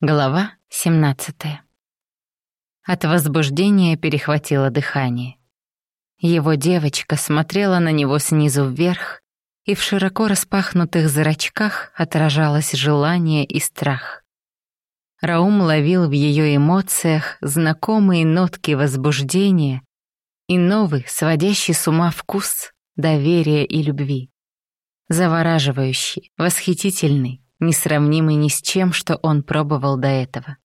Глава 17. От возбуждения перехватило дыхание. Его девочка смотрела на него снизу вверх, и в широко распахнутых зрачках отражалось желание и страх. Раум ловил в ее эмоциях знакомые нотки возбуждения и новый, сводящий с ума вкус доверия и любви. Завораживающий, восхитительный, несравнимый ни с чем, что он пробовал до этого.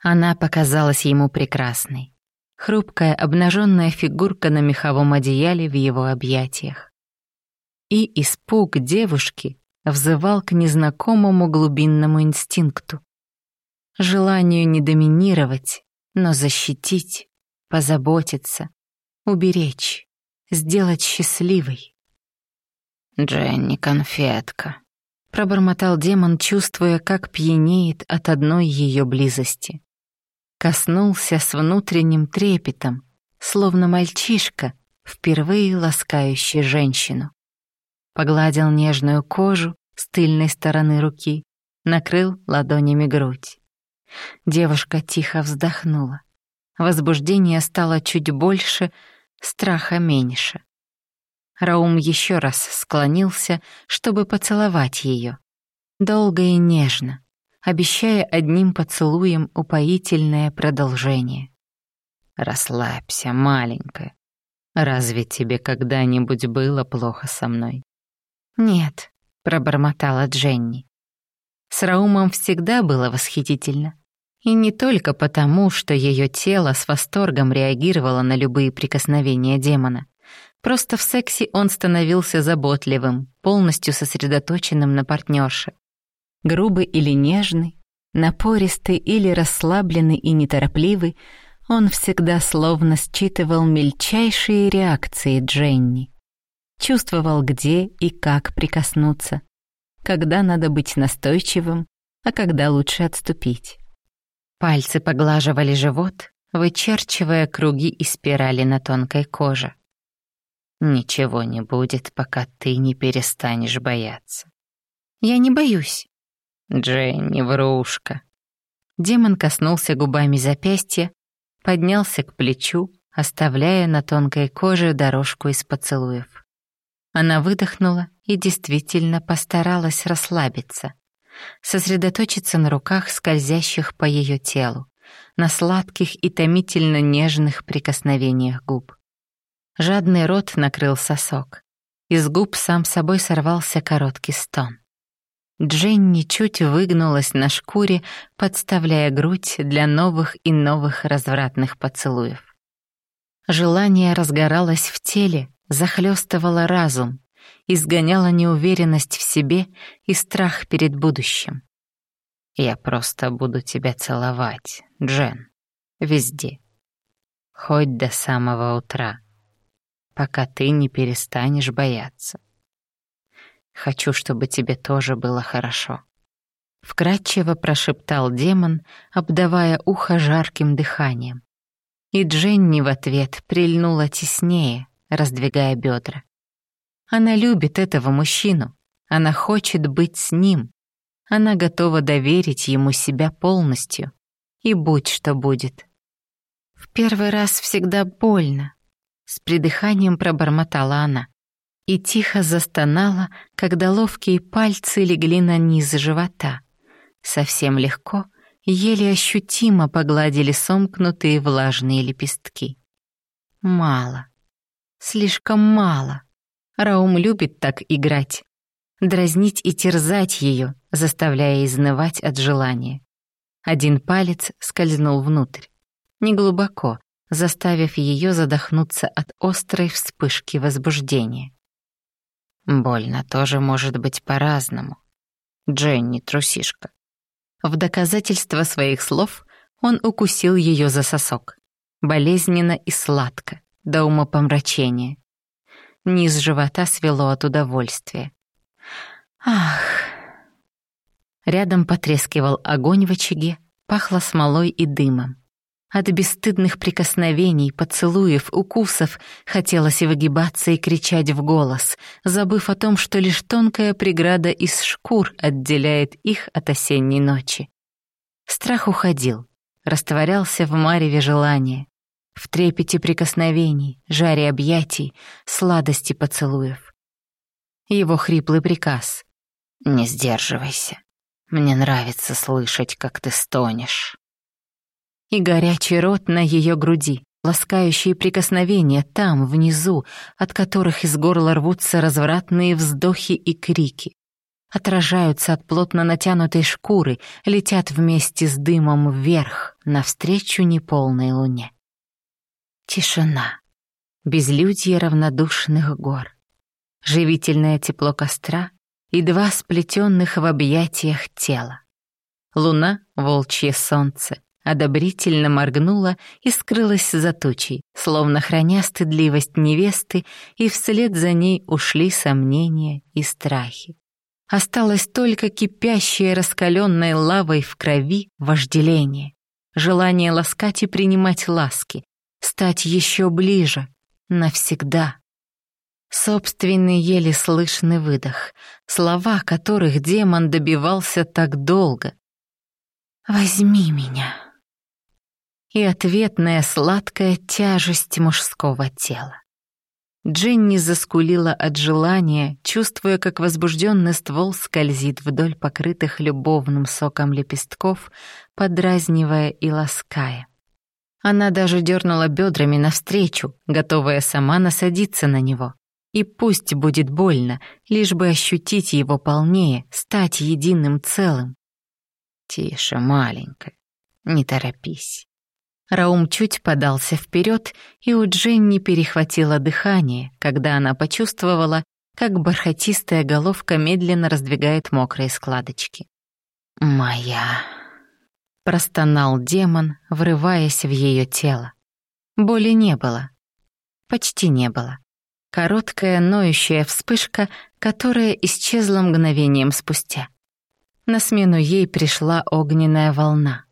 Она показалась ему прекрасной. Хрупкая, обнаженная фигурка на меховом одеяле в его объятиях. И испуг девушки взывал к незнакомому глубинному инстинкту. Желанию не доминировать, но защитить, позаботиться, уберечь, сделать счастливой. «Дженни, конфетка», пробормотал демон, чувствуя, как пьянеет от одной ее близости. Коснулся с внутренним трепетом, словно мальчишка, впервые ласкающий женщину. Погладил нежную кожу с тыльной стороны руки, накрыл ладонями грудь. Девушка тихо вздохнула. Возбуждение стало чуть больше, страха меньше. Раум еще раз склонился, чтобы поцеловать ее. Долго и нежно, обещая одним поцелуем упоительное продолжение. «Расслабься, маленькая. Разве тебе когда-нибудь было плохо со мной?» «Нет», — пробормотала Дженни. С Раумом всегда было восхитительно. И не только потому, что ее тело с восторгом реагировало на любые прикосновения демона. Просто в сексе он становился заботливым, полностью сосредоточенным на партнерше. Грубый или нежный, напористый или расслабленный и неторопливый, он всегда словно считывал мельчайшие реакции Дженни. Чувствовал, где и как прикоснуться, когда надо быть настойчивым, а когда лучше отступить. Пальцы поглаживали живот, вычерчивая круги и спирали на тонкой коже. Ничего не будет, пока ты не перестанешь бояться. Я не боюсь. Дженни, врушка. Демон коснулся губами запястья, поднялся к плечу, оставляя на тонкой коже дорожку из поцелуев. Она выдохнула и действительно постаралась расслабиться, сосредоточиться на руках, скользящих по ее телу, на сладких и томительно нежных прикосновениях губ. Жадный рот накрыл сосок. Из губ сам собой сорвался короткий стон. Дженни чуть выгнулась на шкуре, подставляя грудь для новых и новых развратных поцелуев. Желание разгоралось в теле, захлестывало разум, изгоняло неуверенность в себе и страх перед будущим. «Я просто буду тебя целовать, Джен, везде, хоть до самого утра», пока ты не перестанешь бояться. Хочу, чтобы тебе тоже было хорошо. Вкрадчиво прошептал демон, обдавая ухо жарким дыханием. И Дженни в ответ прильнула теснее, раздвигая бедра. Она любит этого мужчину, она хочет быть с ним, она готова доверить ему себя полностью, и будь что будет. В первый раз всегда больно, с придыханием пробормотала она и тихо застонала, когда ловкие пальцы легли на низ живота. Совсем легко, еле ощутимо погладили сомкнутые влажные лепестки. Мало. Слишком мало. Раум любит так играть. Дразнить и терзать ее, заставляя изнывать от желания. Один палец скользнул внутрь. Неглубоко, заставив ее задохнуться от острой вспышки возбуждения. Больно тоже может быть по-разному. Дженни трусишка. В доказательство своих слов он укусил ее за сосок. Болезненно и сладко, до умопомрачения. Низ живота свело от удовольствия. Ах! Рядом потрескивал огонь в очаге, пахло смолой и дымом. От бесстыдных прикосновений, поцелуев, укусов хотелось выгибаться и кричать в голос, забыв о том, что лишь тонкая преграда из шкур отделяет их от осенней ночи. Страх уходил, растворялся в мареве желания, в трепете прикосновений, жаре объятий, сладости поцелуев. Его хриплый приказ «Не сдерживайся, мне нравится слышать, как ты стонешь». И горячий рот на ее груди, ласкающие прикосновения там, внизу, от которых из горла рвутся развратные вздохи и крики. Отражаются от плотно натянутой шкуры, летят вместе с дымом вверх, навстречу неполной луне. Тишина. Безлюдье равнодушных гор. Живительное тепло костра и два сплетенных в объятиях тела. Луна, волчье солнце, одобрительно моргнула и скрылась за тучей, словно храня стыдливость невесты, и вслед за ней ушли сомнения и страхи. Осталось только кипящее раскаленной лавой в крови вожделение, желание ласкать и принимать ласки, стать еще ближе, навсегда. Собственный еле слышный выдох, слова которых демон добивался так долго. «Возьми меня» и ответная сладкая тяжесть мужского тела. Дженни заскулила от желания, чувствуя, как возбужденный ствол скользит вдоль покрытых любовным соком лепестков, подразнивая и лаская. Она даже дернула бедрами навстречу, готовая сама насадиться на него. И пусть будет больно, лишь бы ощутить его полнее, стать единым целым. «Тише, маленькая, не торопись». Раум чуть подался вперед, и у Дженни перехватило дыхание, когда она почувствовала, как бархатистая головка медленно раздвигает мокрые складочки. «Моя...» — простонал демон, врываясь в ее тело. Боли не было. Почти не было. Короткая ноющая вспышка, которая исчезла мгновением спустя. На смену ей пришла огненная волна.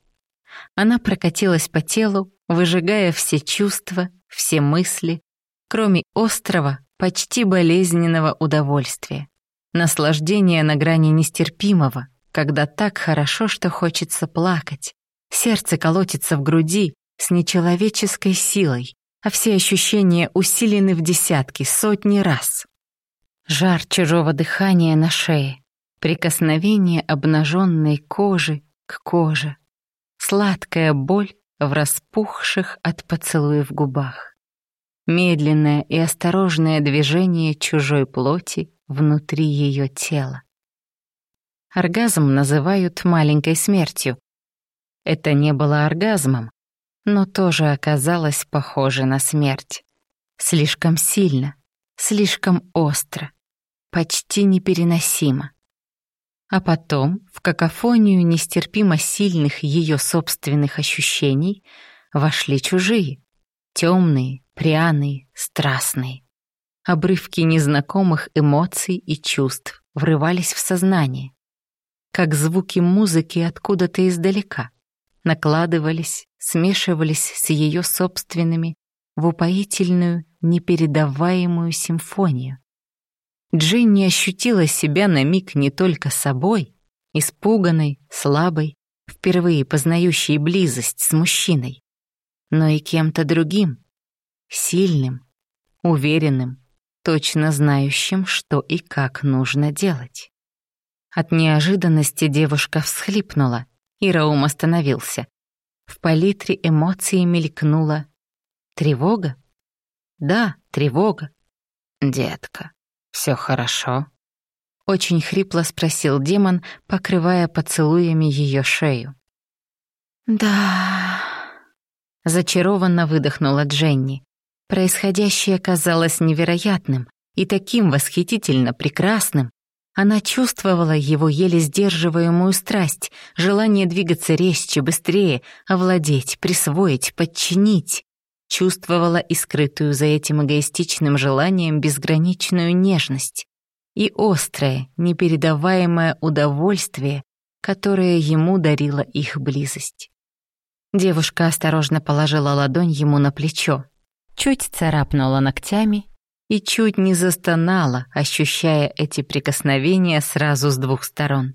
Она прокатилась по телу, выжигая все чувства, все мысли, кроме острого, почти болезненного удовольствия. Наслаждение на грани нестерпимого, когда так хорошо, что хочется плакать. Сердце колотится в груди с нечеловеческой силой, а все ощущения усилены в десятки, сотни раз. Жар чужого дыхания на шее, прикосновение обнаженной кожи к коже, Сладкая боль в распухших от поцелуев губах. Медленное и осторожное движение чужой плоти внутри ее тела. Оргазм называют маленькой смертью. Это не было оргазмом, но тоже оказалось похоже на смерть. Слишком сильно, слишком остро, почти непереносимо. А потом, в какофонию нестерпимо сильных ее собственных ощущений, вошли чужие, темные, пряные, страстные. Обрывки незнакомых эмоций и чувств врывались в сознание, как звуки музыки откуда-то издалека, накладывались, смешивались с ее собственными в упоительную, непередаваемую симфонию. Джинни ощутила себя на миг не только собой, испуганной, слабой, впервые познающей близость с мужчиной, но и кем-то другим, сильным, уверенным, точно знающим, что и как нужно делать. От неожиданности девушка всхлипнула, и Раум остановился. В палитре эмоций мелькнула тревога. Да, тревога. «Детка, все хорошо?» Очень хрипло спросил демон, покрывая поцелуями ее шею. «Да...» Зачарованно выдохнула Дженни. Происходящее казалось невероятным и таким восхитительно прекрасным. Она чувствовала его еле сдерживаемую страсть, желание двигаться резче, быстрее, овладеть, присвоить, подчинить чувствовала и скрытую за этим эгоистичным желанием безграничную нежность и острое, непередаваемое удовольствие, которое ему дарила их близость. Девушка осторожно положила ладонь ему на плечо, чуть царапнула ногтями и чуть не застонала, ощущая эти прикосновения сразу с двух сторон.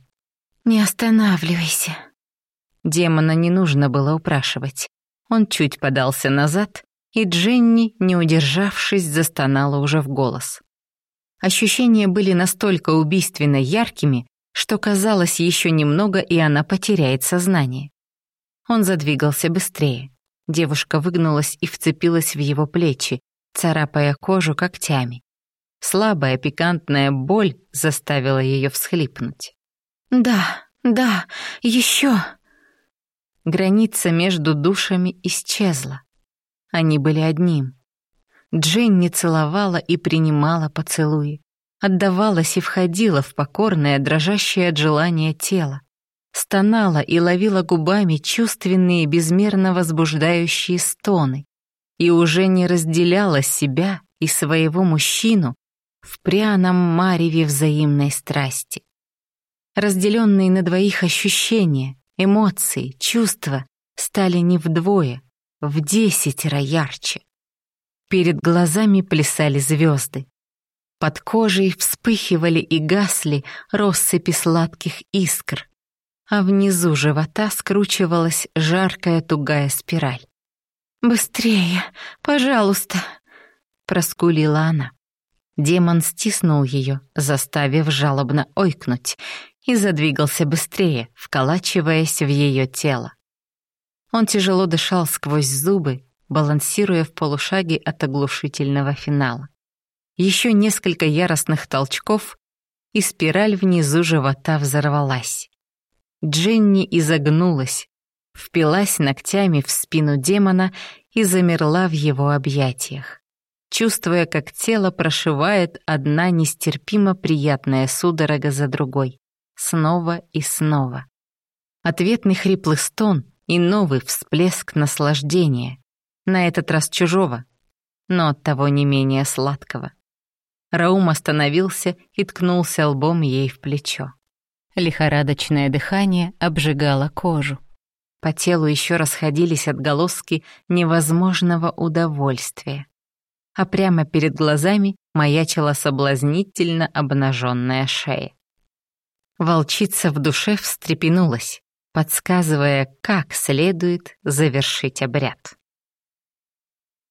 «Не останавливайся», Демона не нужно было упрашивать. Он чуть подался назад, и Дженни, не удержавшись, застонала уже в голос. Ощущения были настолько убийственно яркими, что казалось еще немного, и она потеряет сознание. Он задвигался быстрее. Девушка выгнулась и вцепилась в его плечи, царапая кожу когтями. Слабая пикантная боль заставила ее всхлипнуть. «Да, да, еще!» Граница между душами исчезла. Они были одним. Дженни целовала и принимала поцелуи, отдавалась и входила в покорное, дрожащее от желания тело, стонала и ловила губами чувственные, безмерно возбуждающие стоны и уже не разделяла себя и своего мужчину в пряном мареве взаимной страсти. Разделенные на двоих ощущения, Эмоции, чувства стали не вдвое, в десятеро ярче. Перед глазами плясали звезды. Под кожей вспыхивали и гасли россыпи сладких искр, а внизу живота скручивалась жаркая тугая спираль. «Быстрее, пожалуйста!» — проскулила она. Демон стиснул ее, заставив жалобно ойкнуть, и задвигался быстрее, вколачиваясь в ее тело. Он тяжело дышал сквозь зубы, балансируя в полушаге от оглушительного финала. Еще несколько яростных толчков, и спираль внизу живота взорвалась. Дженни изогнулась, впилась ногтями в спину демона и замерла в его объятиях, чувствуя, как тело прошивает одна нестерпимо приятная судорога за другой снова и снова. Ответный хриплый стон и новый всплеск наслаждения, на этот раз чужого, но оттого не менее сладкого. Раум остановился и ткнулся лбом ей в плечо. Лихорадочное дыхание обжигало кожу. По телу еще расходились отголоски невозможного удовольствия. А прямо перед глазами маячила соблазнительно обнаженная шея. Волчица в душе встрепенулась, подсказывая, как следует завершить обряд.